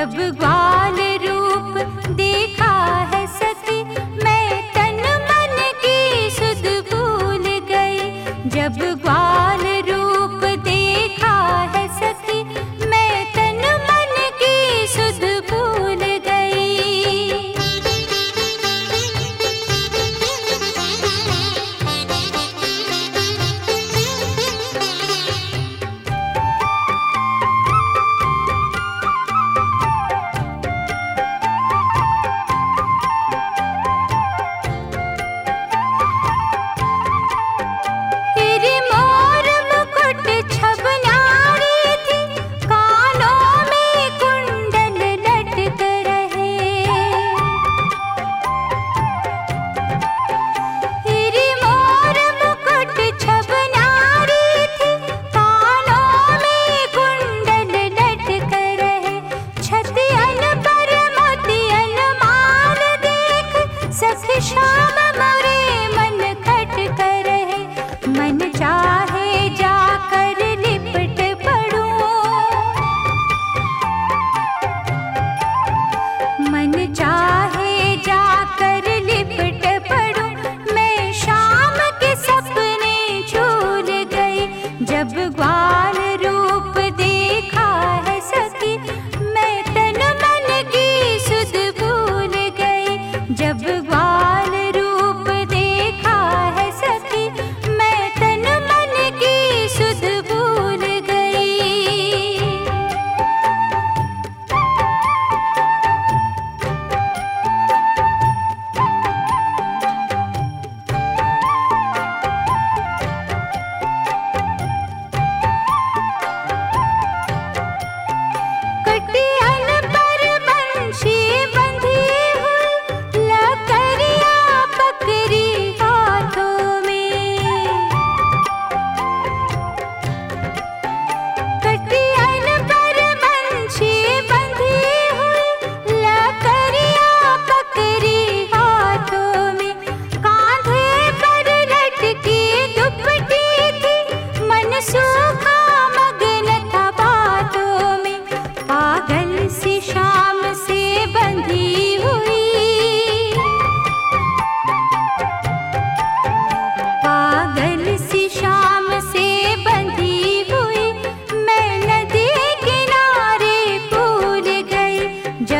जब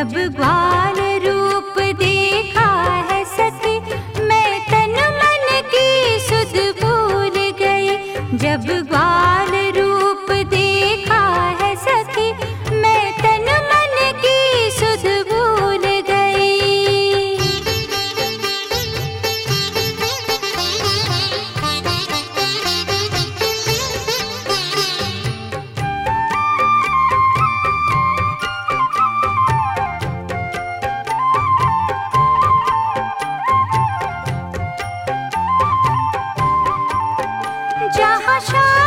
जब बा আশা